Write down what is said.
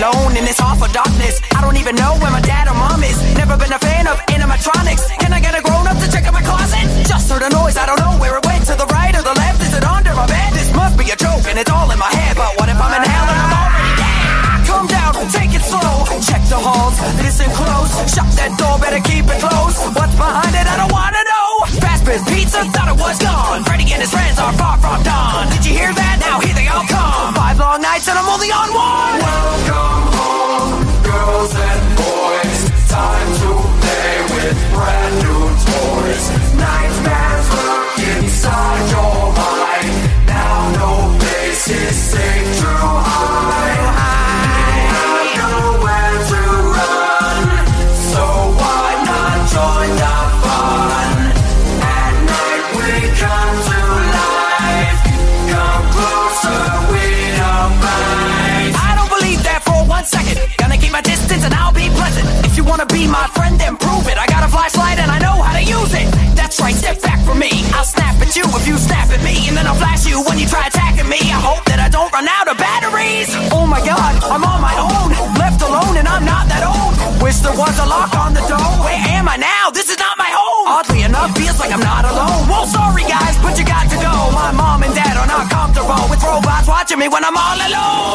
alone in this awful darkness. I don't even know where my dad or mom is. Never been a fan of animatronics. Can I get a grown up to check my closet? Just heard a noise, I don't know where it went. To the right or the left, is it under my bed? This must be a joke and it's all in my head. But what if I'm in hell and I'm already dead? Come down, take it slow. Check the halls, listen close. Shut that door, better keep at you if you snap at me, and then I'll flash you when you try attacking me. I hope that I don't run out of batteries. Oh my god, I'm on my own. Left alone and I'm not that old. Wish there was a lock on the door. Where am I now? This is not my home. Oddly enough, feels like I'm not alone. Well, sorry guys, but you got to go. My mom and dad are not comfortable with robots watching me when I'm all alone.